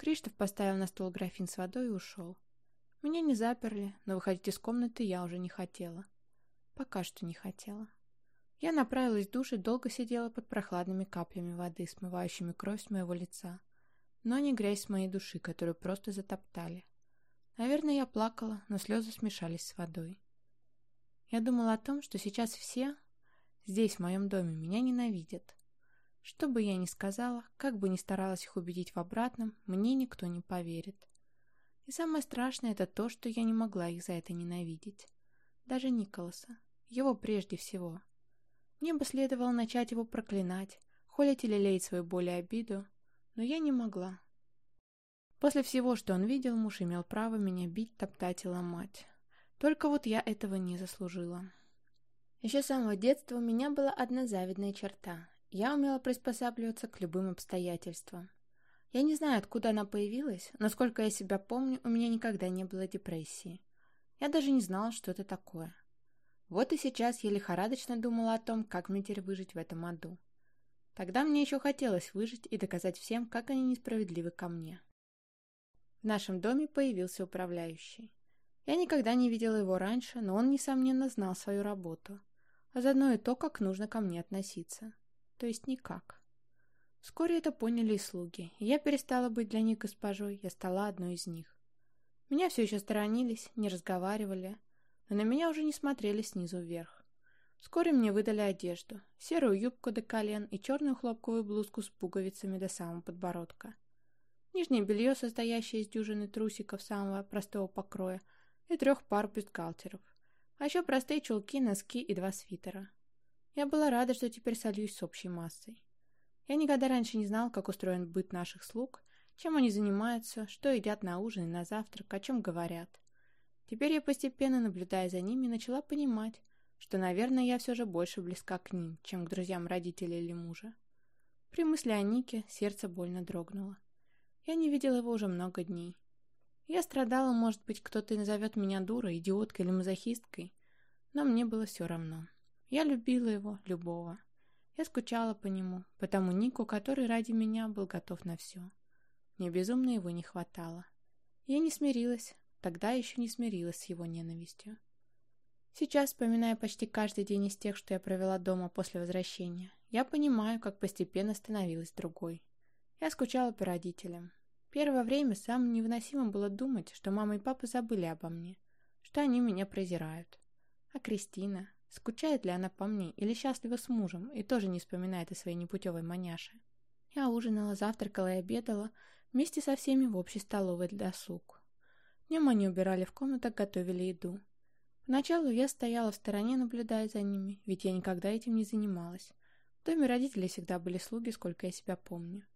Криштоф поставил на стол графин с водой и ушел. Меня не заперли, но выходить из комнаты я уже не хотела. Пока что не хотела. Я направилась в душ и долго сидела под прохладными каплями воды, смывающими кровь с моего лица, но не грязь с моей души, которую просто затоптали. Наверное, я плакала, но слезы смешались с водой. Я думала о том, что сейчас все здесь, в моем доме, меня ненавидят. Что бы я ни сказала, как бы ни старалась их убедить в обратном, мне никто не поверит. И самое страшное это то, что я не могла их за это ненавидеть. Даже Николаса. Его прежде всего. Мне бы следовало начать его проклинать, холить или леять свою боль и обиду, но я не могла. После всего, что он видел, муж имел право меня бить, топтать и ломать. Только вот я этого не заслужила. Еще с самого детства у меня была одна завидная черта. Я умела приспосабливаться к любым обстоятельствам. Я не знаю, откуда она появилась, но сколько я себя помню, у меня никогда не было депрессии. Я даже не знала, что это такое. Вот и сейчас я лихорадочно думала о том, как мне теперь выжить в этом аду. Тогда мне еще хотелось выжить и доказать всем, как они несправедливы ко мне. В нашем доме появился управляющий. Я никогда не видела его раньше, но он, несомненно, знал свою работу, а заодно и то, как нужно ко мне относиться. То есть никак. Вскоре это поняли и слуги, и я перестала быть для них госпожой, я стала одной из них. Меня все еще сторонились, не разговаривали, но на меня уже не смотрели снизу вверх. Вскоре мне выдали одежду, серую юбку до колен и черную хлопковую блузку с пуговицами до самого подбородка. Нижнее белье, состоящее из дюжины трусиков самого простого покроя и трех пар бюстгальтеров, а еще простые чулки, носки и два свитера. Я была рада, что теперь сольюсь с общей массой. Я никогда раньше не знал, как устроен быт наших слуг, чем они занимаются, что едят на ужин и на завтрак, о чем говорят. Теперь я постепенно, наблюдая за ними, начала понимать, что, наверное, я все же больше близка к ним, чем к друзьям родителей или мужа. При мысли о Нике сердце больно дрогнуло. Я не видела его уже много дней. Я страдала, может быть, кто-то назовет меня дурой, идиоткой или мазохисткой, но мне было все равно. Я любила его, любого. Я скучала по нему, по тому Нику, который ради меня был готов на все. Мне безумно его не хватало. Я не смирилась, Тогда еще не смирилась с его ненавистью. Сейчас, вспоминая почти каждый день из тех, что я провела дома после возвращения, я понимаю, как постепенно становилась другой. Я скучала по родителям. Первое время самым невыносимым было думать, что мама и папа забыли обо мне, что они меня презирают. А Кристина, скучает ли она по мне или счастлива с мужем и тоже не вспоминает о своей непутевой маняше. Я ужинала, завтракала и обедала вместе со всеми в общей столовой для слуг. Днем они убирали в комнатах, готовили еду. Поначалу я стояла в стороне, наблюдая за ними, ведь я никогда этим не занималась. В доме родителей всегда были слуги, сколько я себя помню.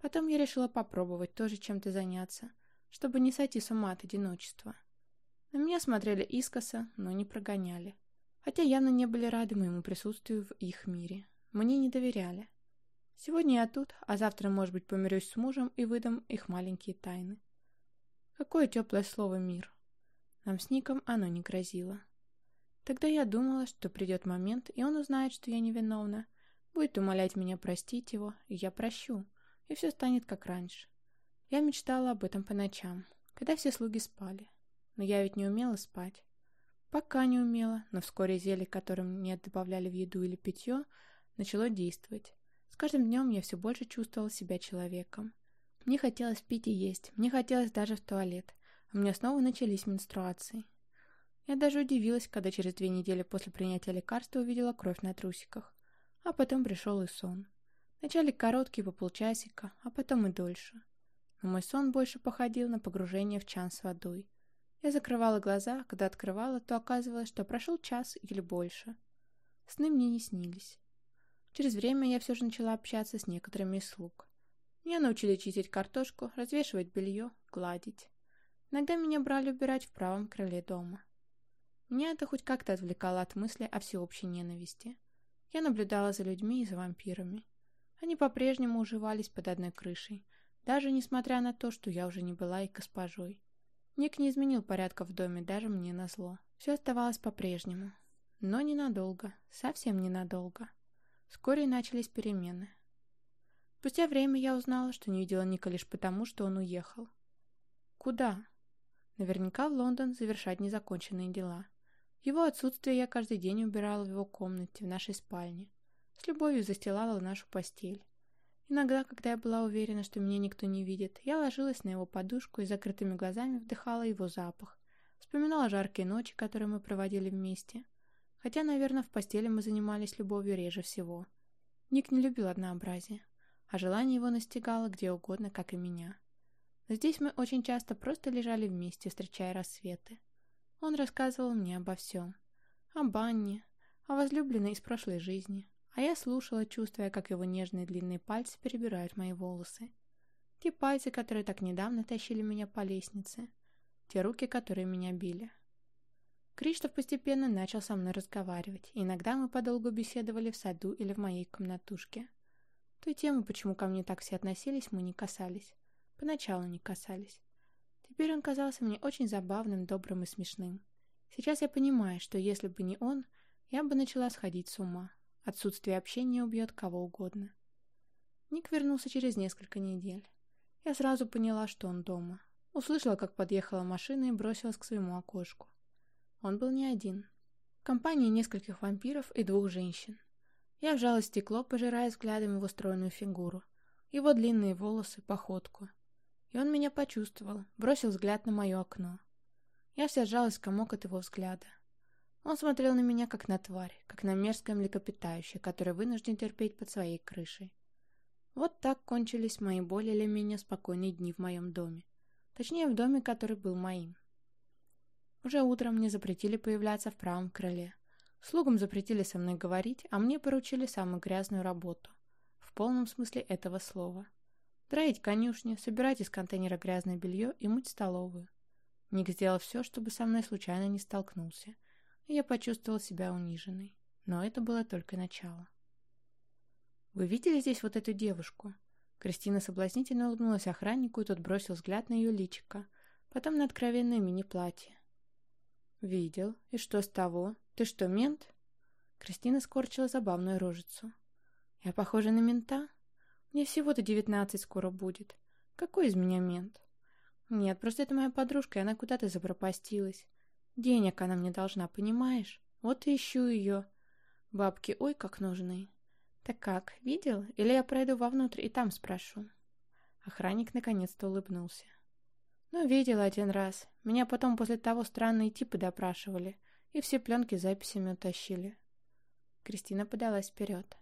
Потом я решила попробовать тоже чем-то заняться, чтобы не сойти с ума от одиночества. На меня смотрели искоса, но не прогоняли. Хотя явно не были рады моему присутствию в их мире. Мне не доверяли. Сегодня я тут, а завтра, может быть, помирюсь с мужем и выдам их маленькие тайны. Какое теплое слово «мир». Нам с Ником оно не грозило. Тогда я думала, что придет момент, и он узнает, что я невиновна, будет умолять меня простить его, и я прощу, и все станет как раньше. Я мечтала об этом по ночам, когда все слуги спали. Но я ведь не умела спать. Пока не умела, но вскоре зелье, которым мне добавляли в еду или питье, начало действовать. С каждым днем я все больше чувствовала себя человеком. Мне хотелось пить и есть, мне хотелось даже в туалет. У меня снова начались менструации. Я даже удивилась, когда через две недели после принятия лекарства увидела кровь на трусиках. А потом пришел и сон. Вначале короткий по полчасика, а потом и дольше. Но мой сон больше походил на погружение в чан с водой. Я закрывала глаза, а когда открывала, то оказывалось, что прошел час или больше. Сны мне не снились. Через время я все же начала общаться с некоторыми из слуг. Меня научили чистить картошку, развешивать белье, гладить. Иногда меня брали убирать в правом крыле дома. Меня это хоть как-то отвлекало от мысли о всеобщей ненависти. Я наблюдала за людьми и за вампирами. Они по-прежнему уживались под одной крышей, даже несмотря на то, что я уже не была их госпожой. Ник не изменил порядка в доме, даже мне назло. Все оставалось по-прежнему. Но ненадолго, совсем ненадолго. Вскоре начались перемены. Спустя время я узнала, что не видела Ника лишь потому, что он уехал. Куда? Наверняка в Лондон завершать незаконченные дела. Его отсутствие я каждый день убирала в его комнате, в нашей спальне. С любовью застилала нашу постель. Иногда, когда я была уверена, что меня никто не видит, я ложилась на его подушку и закрытыми глазами вдыхала его запах. Вспоминала жаркие ночи, которые мы проводили вместе. Хотя, наверное, в постели мы занимались любовью реже всего. Ник не любил однообразие, а желание его настигало где угодно, как и меня. Но здесь мы очень часто просто лежали вместе, встречая рассветы. Он рассказывал мне обо всем. О банне, о возлюбленной из прошлой жизни, а я слушала, чувствуя, как его нежные длинные пальцы перебирают мои волосы. Те пальцы, которые так недавно тащили меня по лестнице. Те руки, которые меня били. Криштоф постепенно начал со мной разговаривать, и иногда мы подолгу беседовали в саду или в моей комнатушке. Той темы, почему ко мне так все относились, мы не касались. Поначалу не касались. Теперь он казался мне очень забавным, добрым и смешным. Сейчас я понимаю, что если бы не он, я бы начала сходить с ума. Отсутствие общения убьет кого угодно. Ник вернулся через несколько недель. Я сразу поняла, что он дома. Услышала, как подъехала машина и бросилась к своему окошку. Он был не один. В компании нескольких вампиров и двух женщин. Я вжала стекло, пожирая взглядом его стройную фигуру, его длинные волосы, походку. И он меня почувствовал, бросил взгляд на мое окно. Я вся сжалась в комок от его взгляда. Он смотрел на меня как на тварь, как на мерзкое млекопитающее, которое вынужден терпеть под своей крышей. Вот так кончились мои более или менее спокойные дни в моем доме. Точнее, в доме, который был моим. Уже утром мне запретили появляться в правом крыле. Слугам запретили со мной говорить, а мне поручили самую грязную работу. В полном смысле этого слова. Драить конюшню, собирать из контейнера грязное белье и мыть столовую. Ник сделал все, чтобы со мной случайно не столкнулся – я почувствовал себя униженной. Но это было только начало. «Вы видели здесь вот эту девушку?» Кристина соблазнительно улыбнулась охраннику, и тот бросил взгляд на ее личико, потом на откровенное мини-платье. «Видел. И что с того? Ты что, мент?» Кристина скорчила забавную рожицу. «Я похожа на мента? Мне всего-то девятнадцать скоро будет. Какой из меня мент?» «Нет, просто это моя подружка, и она куда-то запропастилась. Денег она мне должна, понимаешь? Вот и ищу ее. Бабки ой как нужны. Так как, видел? Или я пройду вовнутрь и там спрошу?» Охранник наконец-то улыбнулся. «Ну, видел один раз. Меня потом после того странные типы допрашивали, и все пленки с записями утащили». Кристина подалась вперед.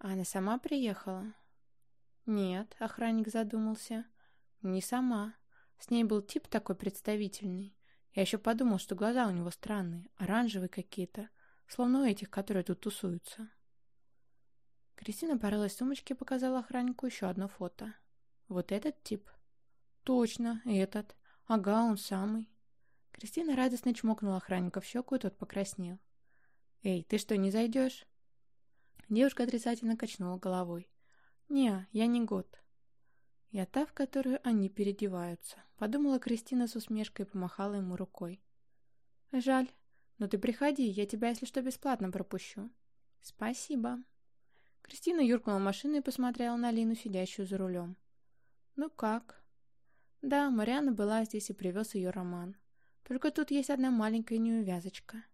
«А она сама приехала?» «Нет», — охранник задумался. «Не сама. С ней был тип такой представительный. Я еще подумал, что глаза у него странные, оранжевые какие-то, словно у этих, которые тут тусуются. Кристина порылась в сумочке и показала охраннику еще одно фото. Вот этот тип? Точно, этот. Ага, он самый. Кристина радостно чмокнула охранника в щеку, и тот покраснел. «Эй, ты что, не зайдешь?» Девушка отрицательно качнула головой. «Не, я не год. Я та, в которую они переодеваются», — подумала Кристина с усмешкой и помахала ему рукой. «Жаль. Но ты приходи, я тебя, если что, бесплатно пропущу». «Спасибо». Кристина юркнула в машину и посмотрела на Лину, сидящую за рулем. «Ну как?» «Да, Мариана была здесь и привез ее роман. Только тут есть одна маленькая неувязочка.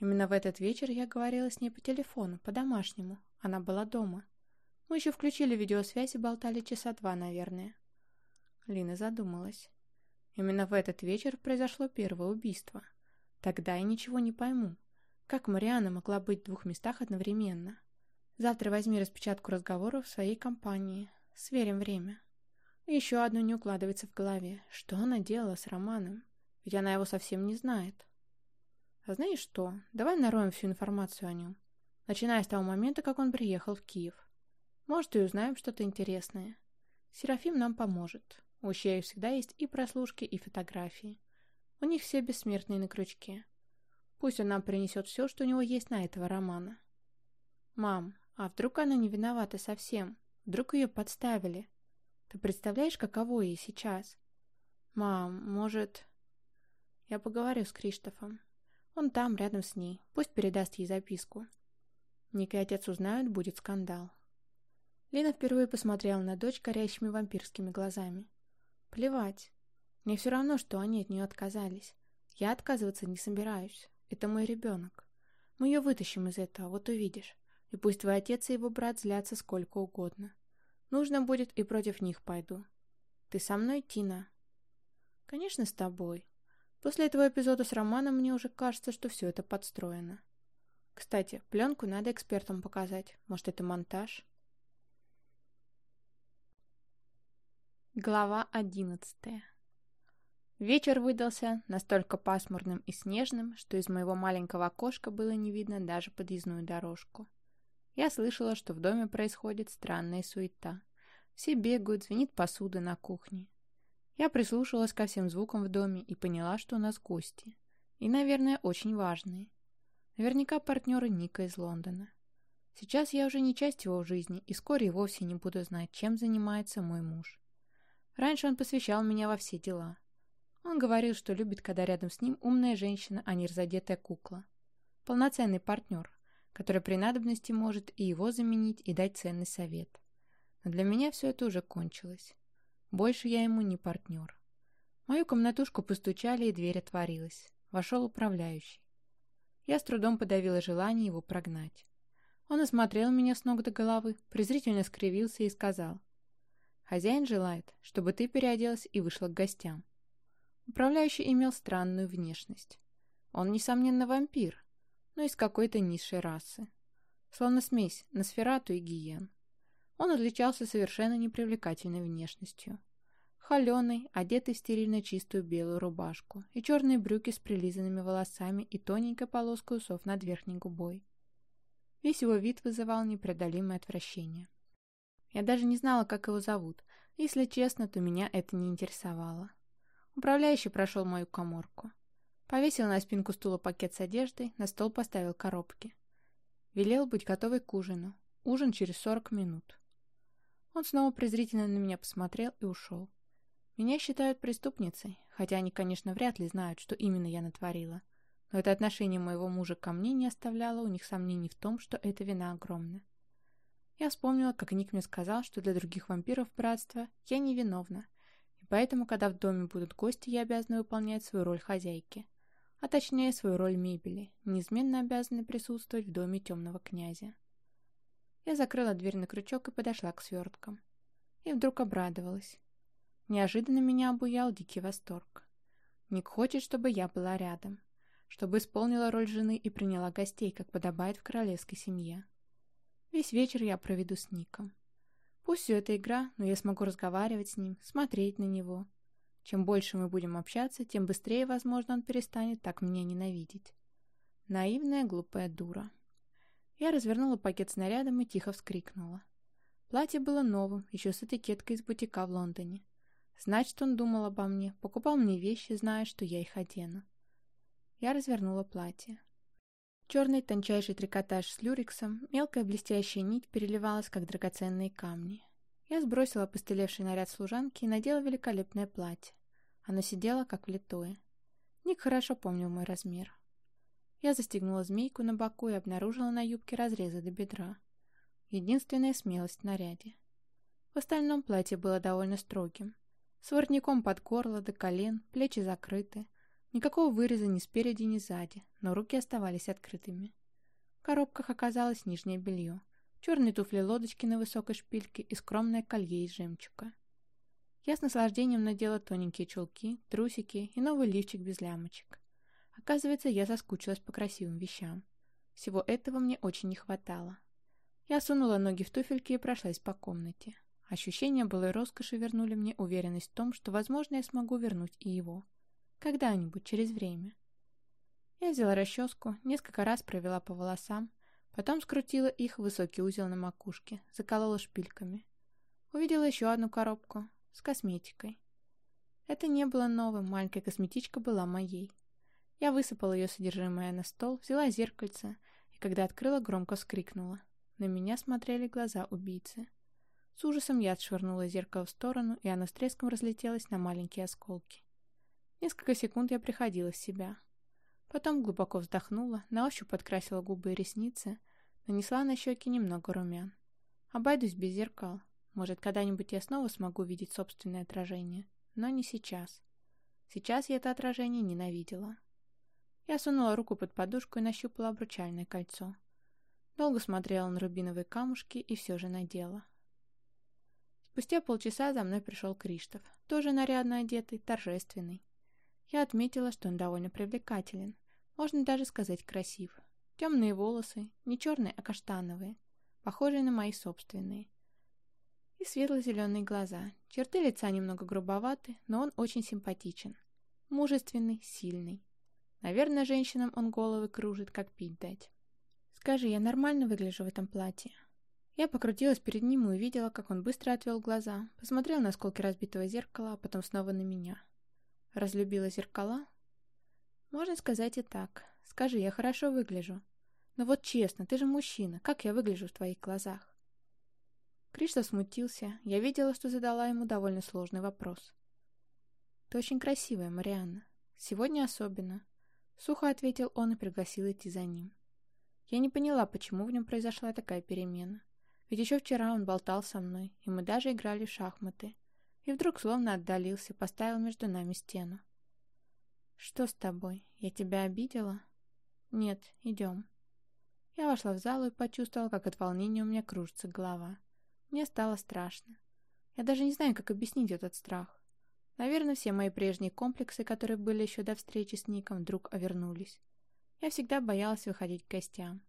Именно в этот вечер я говорила с ней по телефону, по-домашнему. Она была дома. Мы еще включили видеосвязь и болтали часа два, наверное. Лина задумалась. Именно в этот вечер произошло первое убийство. Тогда я ничего не пойму. Как Мариана могла быть в двух местах одновременно? Завтра возьми распечатку разговоров в своей компании. Сверим время. Еще одно не укладывается в голове. Что она делала с Романом? Ведь она его совсем не знает. А знаешь что? Давай нароем всю информацию о нем. Начиная с того момента, как он приехал в Киев. Может, и узнаем что-то интересное. Серафим нам поможет. У Щея всегда есть и прослушки, и фотографии. У них все бессмертные на крючке. Пусть он нам принесет все, что у него есть на этого романа. Мам, а вдруг она не виновата совсем? Вдруг ее подставили? Ты представляешь, каково ей сейчас? Мам, может... Я поговорю с Криштофом. Он там, рядом с ней. Пусть передаст ей записку. Ник и отец узнают, будет скандал. Лина впервые посмотрела на дочь горящими вампирскими глазами. Плевать. Мне все равно, что они от нее отказались. Я отказываться не собираюсь. Это мой ребенок. Мы ее вытащим из этого, вот увидишь. И пусть твой отец и его брат злятся сколько угодно. Нужно будет, и против них пойду. Ты со мной, Тина? Конечно, с тобой. После этого эпизода с Романом мне уже кажется, что все это подстроено. Кстати, пленку надо экспертам показать. Может, это монтаж? Глава одиннадцатая Вечер выдался настолько пасмурным и снежным, что из моего маленького окошка было не видно даже подъездную дорожку. Я слышала, что в доме происходит странная суета. Все бегают, звенит посуда на кухне. Я прислушалась ко всем звукам в доме и поняла, что у нас гости. И, наверное, очень важные. Наверняка партнеры Ника из Лондона. Сейчас я уже не часть его жизни и вскоре и вовсе не буду знать, чем занимается мой муж. Раньше он посвящал меня во все дела. Он говорил, что любит, когда рядом с ним умная женщина, а не разодетая кукла. Полноценный партнер, который при надобности может и его заменить, и дать ценный совет. Но для меня все это уже кончилось. Больше я ему не партнер. мою комнатушку постучали, и дверь отворилась. Вошел управляющий. Я с трудом подавила желание его прогнать. Он осмотрел меня с ног до головы, презрительно скривился и сказал. Хозяин желает, чтобы ты переоделась и вышла к гостям. Управляющий имел странную внешность. Он, несомненно, вампир, но из какой-то низшей расы. Словно смесь Носферату и Гиен. Он отличался совершенно непривлекательной внешностью. Холеный, одетый в стерильно чистую белую рубашку и черные брюки с прилизанными волосами и тоненькой полоской усов над верхней губой. Весь его вид вызывал непреодолимое отвращение. Я даже не знала, как его зовут. Если честно, то меня это не интересовало. Управляющий прошел мою коморку. Повесил на спинку стула пакет с одеждой, на стол поставил коробки. Велел быть готовой к ужину. Ужин через сорок минут. Он снова презрительно на меня посмотрел и ушел. Меня считают преступницей, хотя они, конечно, вряд ли знают, что именно я натворила. Но это отношение моего мужа ко мне не оставляло у них сомнений в том, что эта вина огромна. Я вспомнила, как Ник мне сказал, что для других вампиров братства я невиновна, и поэтому, когда в доме будут гости, я обязана выполнять свою роль хозяйки, а точнее свою роль мебели, неизменно обязана присутствовать в доме темного князя. Я закрыла дверь на крючок и подошла к сверткам. И вдруг обрадовалась. Неожиданно меня обуял дикий восторг. Ник хочет, чтобы я была рядом, чтобы исполнила роль жены и приняла гостей, как подобает в королевской семье. Весь вечер я проведу с Ником. Пусть все это игра, но я смогу разговаривать с ним, смотреть на него. Чем больше мы будем общаться, тем быстрее, возможно, он перестанет так меня ненавидеть. Наивная, глупая дура. Я развернула пакет с нарядом и тихо вскрикнула. Платье было новым, еще с этикеткой из бутика в Лондоне. Значит, он думал обо мне, покупал мне вещи, зная, что я их одену. Я развернула платье. Черный тончайший трикотаж с люрексом, мелкая блестящая нить переливалась, как драгоценные камни. Я сбросила постелевший наряд служанки и надела великолепное платье. Оно сидело, как влитое. Ник хорошо помнил мой размер. Я застегнула змейку на боку и обнаружила на юбке разрезы до бедра. Единственная смелость в наряде. В остальном платье было довольно строгим. С воротником под горло до колен, плечи закрыты — Никакого выреза ни спереди, ни сзади, но руки оставались открытыми. В коробках оказалось нижнее белье, черные туфли-лодочки на высокой шпильке и скромное колье из жемчуга. Я с наслаждением надела тоненькие чулки, трусики и новый лифчик без лямочек. Оказывается, я соскучилась по красивым вещам. Всего этого мне очень не хватало. Я сунула ноги в туфельки и прошлась по комнате. Ощущения былой роскоши вернули мне уверенность в том, что, возможно, я смогу вернуть и его. Когда-нибудь, через время. Я взяла расческу, несколько раз провела по волосам, потом скрутила их в высокий узел на макушке, заколола шпильками. Увидела еще одну коробку с косметикой. Это не было новым, маленькая косметичка была моей. Я высыпала ее содержимое на стол, взяла зеркальце и, когда открыла, громко вскрикнула. На меня смотрели глаза убийцы. С ужасом я отшвырнула зеркало в сторону, и оно с треском разлетелось на маленькие осколки. Несколько секунд я приходила в себя. Потом глубоко вздохнула, на ощупь подкрасила губы и ресницы, нанесла на щеки немного румян. Обойдусь без зеркал. Может, когда-нибудь я снова смогу видеть собственное отражение. Но не сейчас. Сейчас я это отражение ненавидела. Я сунула руку под подушку и нащупала обручальное кольцо. Долго смотрела на рубиновые камушки и все же надела. Спустя полчаса за мной пришел Криштоф, тоже нарядно одетый, торжественный. Я отметила, что он довольно привлекателен, можно даже сказать красив. Темные волосы, не черные, а каштановые, похожие на мои собственные. И светло-зеленые глаза. Черты лица немного грубоваты, но он очень симпатичен. Мужественный, сильный. Наверное, женщинам он головы кружит, как пить дать. «Скажи, я нормально выгляжу в этом платье?» Я покрутилась перед ним и увидела, как он быстро отвел глаза, посмотрел на осколки разбитого зеркала, а потом снова на меня. Разлюбила зеркала? Можно сказать и так. Скажи, я хорошо выгляжу. Но вот честно, ты же мужчина, как я выгляжу в твоих глазах? Криштоф смутился. Я видела, что задала ему довольно сложный вопрос. Ты очень красивая, Марианна. Сегодня особенно. Сухо ответил он и пригласил идти за ним. Я не поняла, почему в нем произошла такая перемена. Ведь еще вчера он болтал со мной, и мы даже играли в шахматы. И вдруг словно отдалился, поставил между нами стену. «Что с тобой? Я тебя обидела?» «Нет, идем». Я вошла в зал и почувствовала, как от волнения у меня кружится голова. Мне стало страшно. Я даже не знаю, как объяснить этот страх. Наверное, все мои прежние комплексы, которые были еще до встречи с Ником, вдруг овернулись. Я всегда боялась выходить к гостям.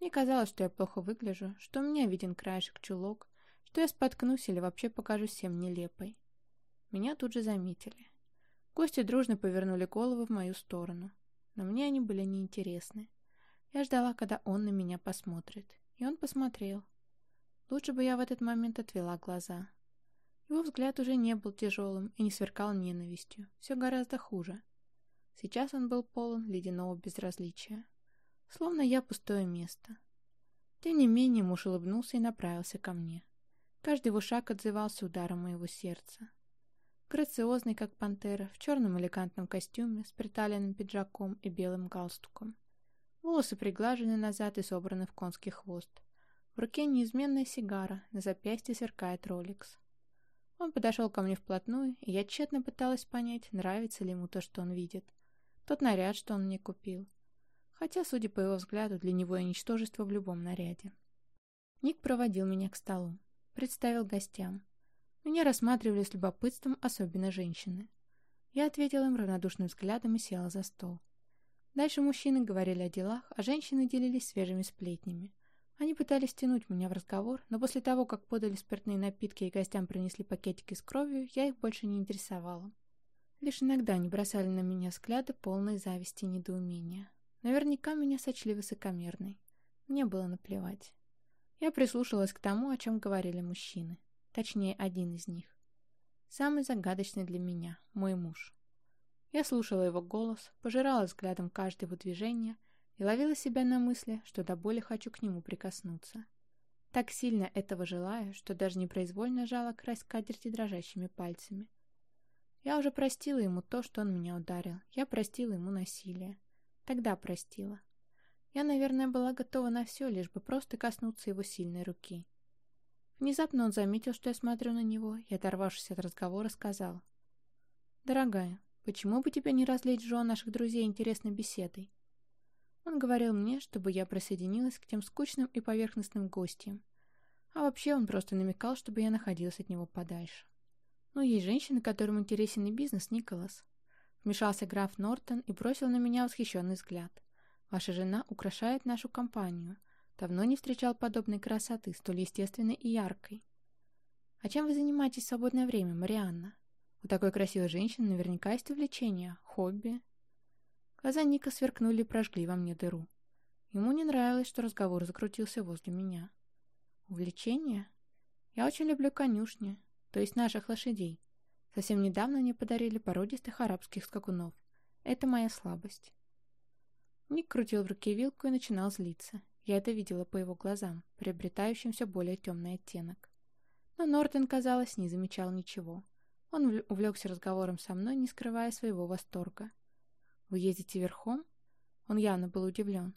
Мне казалось, что я плохо выгляжу, что у меня виден краешек чулок, что я споткнусь или вообще покажусь всем нелепой. Меня тут же заметили. Гости дружно повернули головы в мою сторону, но мне они были неинтересны. Я ждала, когда он на меня посмотрит, и он посмотрел. Лучше бы я в этот момент отвела глаза. Его взгляд уже не был тяжелым и не сверкал ненавистью, все гораздо хуже. Сейчас он был полон ледяного безразличия. Словно я пустое место. Тем не менее муж улыбнулся и направился ко мне. Каждый его шаг отзывался ударом моего сердца. Грациозный, как пантера, в черном элегантном костюме, с приталенным пиджаком и белым галстуком. Волосы приглажены назад и собраны в конский хвост. В руке неизменная сигара, на запястье сверкает роликс. Он подошел ко мне вплотную, и я тщетно пыталась понять, нравится ли ему то, что он видит. Тот наряд, что он мне купил хотя, судя по его взгляду, для него я ничтожество в любом наряде. Ник проводил меня к столу, представил гостям. Меня рассматривали с любопытством, особенно женщины. Я ответила им равнодушным взглядом и села за стол. Дальше мужчины говорили о делах, а женщины делились свежими сплетнями. Они пытались тянуть меня в разговор, но после того, как подали спиртные напитки и гостям принесли пакетики с кровью, я их больше не интересовала. Лишь иногда они бросали на меня взгляды полной зависти и недоумения. Наверняка меня сочли высокомерной. Мне было наплевать. Я прислушалась к тому, о чем говорили мужчины. Точнее, один из них. Самый загадочный для меня, мой муж. Я слушала его голос, пожирала взглядом каждое его движение и ловила себя на мысли, что до боли хочу к нему прикоснуться. Так сильно этого желаю, что даже непроизвольно жала край скатерти дрожащими пальцами. Я уже простила ему то, что он меня ударил. Я простила ему насилие. Тогда простила. Я, наверное, была готова на все, лишь бы просто коснуться его сильной руки. Внезапно он заметил, что я смотрю на него, и, оторвавшись от разговора, сказал. «Дорогая, почему бы тебе не разлить жен наших друзей интересной беседой?» Он говорил мне, чтобы я присоединилась к тем скучным и поверхностным гостям. А вообще он просто намекал, чтобы я находилась от него подальше. Но есть женщины, которым интересен и бизнес, Николас. Вмешался граф Нортон и бросил на меня восхищенный взгляд. «Ваша жена украшает нашу компанию. Давно не встречал подобной красоты, столь естественной и яркой. А чем вы занимаетесь в свободное время, Марианна? У такой красивой женщины наверняка есть увлечения, хобби». Глаза Ника сверкнули и прожгли во мне дыру. Ему не нравилось, что разговор закрутился возле меня. «Увлечения? Я очень люблю конюшни, то есть наших лошадей. Совсем недавно мне подарили породистых арабских скакунов. Это моя слабость. Ник крутил в руке вилку и начинал злиться. Я это видела по его глазам, приобретающим все более темный оттенок. Но Нортон, казалось, не замечал ничего. Он увлекся разговором со мной, не скрывая своего восторга. «Вы ездите верхом?» Он явно был удивлен.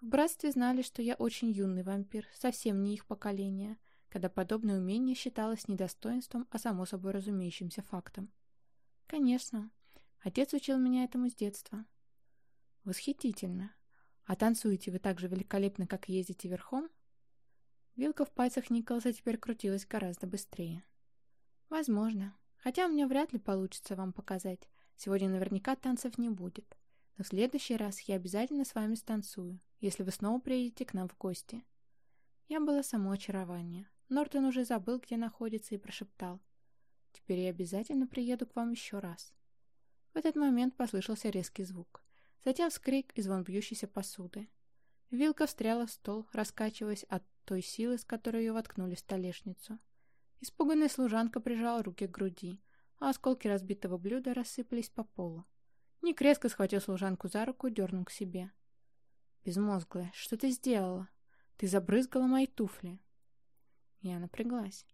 В братстве знали, что я очень юный вампир, совсем не их поколение. когда подобное умение считалось недостоинством, а само собой разумеющимся фактом. Конечно, отец учил меня этому с детства. Восхитительно. А танцуете вы так же великолепно, как ездите верхом? Вилка в пальцах Николаса теперь крутилась гораздо быстрее. Возможно. Хотя у меня вряд ли получится вам показать. Сегодня наверняка танцев не будет. Но в следующий раз я обязательно с вами станцую, если вы снова приедете к нам в гости. Я была само очарование. Нортон уже забыл, где находится, и прошептал. «Теперь я обязательно приеду к вам еще раз». В этот момент послышался резкий звук. Затем вскрик и звон бьющейся посуды. Вилка встряла в стол, раскачиваясь от той силы, с которой ее воткнули в столешницу. Испуганная служанка прижала руки к груди, а осколки разбитого блюда рассыпались по полу. Ник резко схватил служанку за руку и дернул к себе. «Безмозглая, что ты сделала? Ты забрызгала мои туфли!» Я напряглась.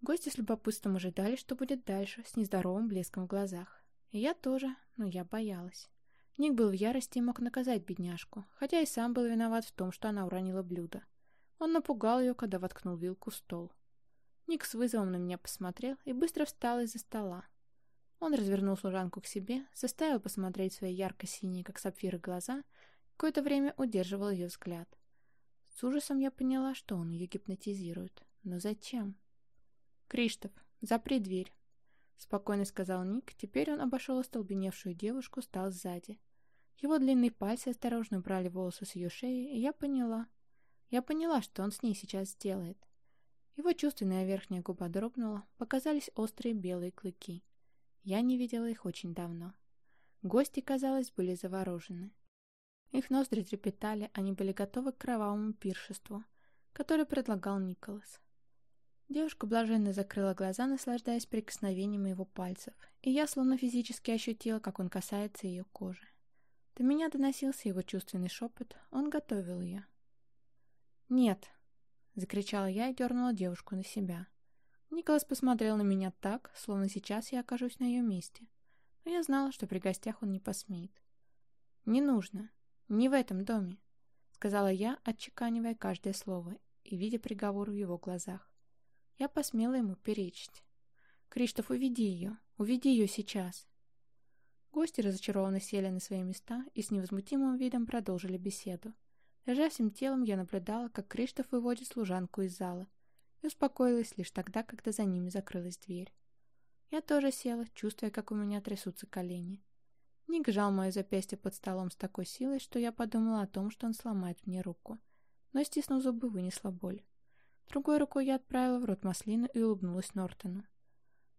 Гости с любопытством ожидали, что будет дальше, с нездоровым блеском в глазах. И я тоже, но я боялась. Ник был в ярости и мог наказать бедняжку, хотя и сам был виноват в том, что она уронила блюдо. Он напугал ее, когда воткнул вилку в стол. Ник с вызовом на меня посмотрел и быстро встал из-за стола. Он развернул служанку к себе, заставил посмотреть свои ярко-синие, как сапфиры, глаза, какое-то время удерживал ее взгляд. С ужасом я поняла, что он ее гипнотизирует. Но зачем? «Криштоф, запри дверь», — спокойно сказал Ник. Теперь он обошел остолбеневшую девушку, стал сзади. Его длинные пальцы осторожно брали волосы с ее шеи, и я поняла. Я поняла, что он с ней сейчас сделает. Его чувственная верхняя губа дрогнула, показались острые белые клыки. Я не видела их очень давно. Гости, казалось, были заворожены. Их ноздри трепетали, они были готовы к кровавому пиршеству, которое предлагал Николас. Девушка блаженно закрыла глаза, наслаждаясь прикосновением его пальцев, и я словно физически ощутила, как он касается ее кожи. До меня доносился его чувственный шепот, он готовил ее. «Нет!» — закричала я и дернула девушку на себя. Николас посмотрел на меня так, словно сейчас я окажусь на ее месте, но я знала, что при гостях он не посмеет. «Не нужно. Не в этом доме», — сказала я, отчеканивая каждое слово и видя приговор в его глазах. Я посмела ему перечить. «Криштоф, уведи ее! Уведи ее сейчас!» Гости разочарованно сели на свои места и с невозмутимым видом продолжили беседу. Лежа всем телом, я наблюдала, как Криштоф выводит служанку из зала, и успокоилась лишь тогда, когда за ними закрылась дверь. Я тоже села, чувствуя, как у меня трясутся колени. Ник сжал мое запястье под столом с такой силой, что я подумала о том, что он сломает мне руку. Но, стиснув зубы, вынесла боль. Другой рукой я отправила в рот маслину и улыбнулась Нортону.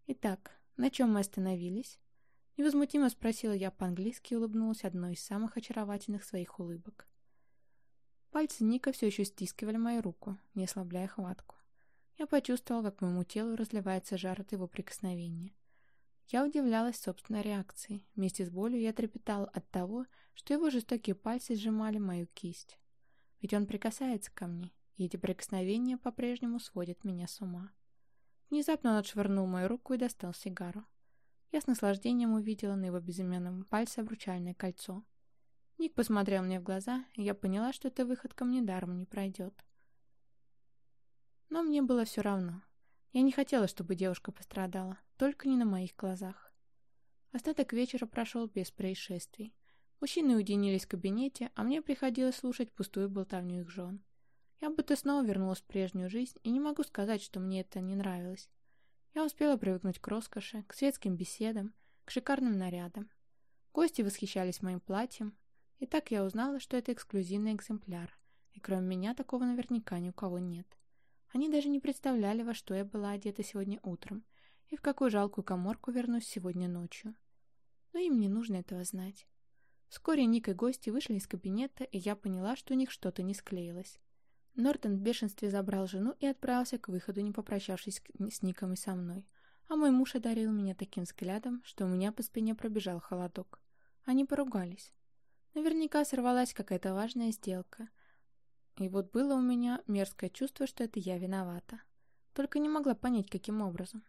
«Итак, на чем мы остановились?» Невозмутимо спросила я по-английски и улыбнулась одной из самых очаровательных своих улыбок. Пальцы Ника все еще стискивали мою руку, не ослабляя хватку. Я почувствовал, как моему телу разливается жар от его прикосновения. Я удивлялась собственной реакции. Вместе с болью я трепетал от того, что его жестокие пальцы сжимали мою кисть. Ведь он прикасается ко мне, и эти прикосновения по-прежнему сводят меня с ума. Внезапно он отшвырнул мою руку и достал сигару. Я с наслаждением увидела на его безымянном пальце обручальное кольцо. Ник посмотрел мне в глаза, и я поняла, что эта выходка мне даром не пройдет. Но мне было все равно. Я не хотела, чтобы девушка пострадала, только не на моих глазах. Остаток вечера прошел без происшествий. Мужчины уединились в кабинете, а мне приходилось слушать пустую болтовню их жен. Я будто снова вернулась в прежнюю жизнь, и не могу сказать, что мне это не нравилось. Я успела привыкнуть к роскоши, к светским беседам, к шикарным нарядам. Гости восхищались моим платьем, и так я узнала, что это эксклюзивный экземпляр, и кроме меня такого наверняка ни у кого нет. Они даже не представляли, во что я была одета сегодня утром и в какую жалкую коморку вернусь сегодня ночью. Но им не нужно этого знать. Вскоре Ник и гости вышли из кабинета, и я поняла, что у них что-то не склеилось. Нортон в бешенстве забрал жену и отправился к выходу, не попрощавшись с Ником и со мной. А мой муж одарил меня таким взглядом, что у меня по спине пробежал холодок. Они поругались. Наверняка сорвалась какая-то важная сделка — и вот было у меня мерзкое чувство, что это я виновата. Только не могла понять, каким образом.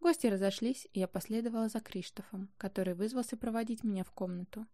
Гости разошлись, и я последовала за Криштофом, который вызвался проводить меня в комнату.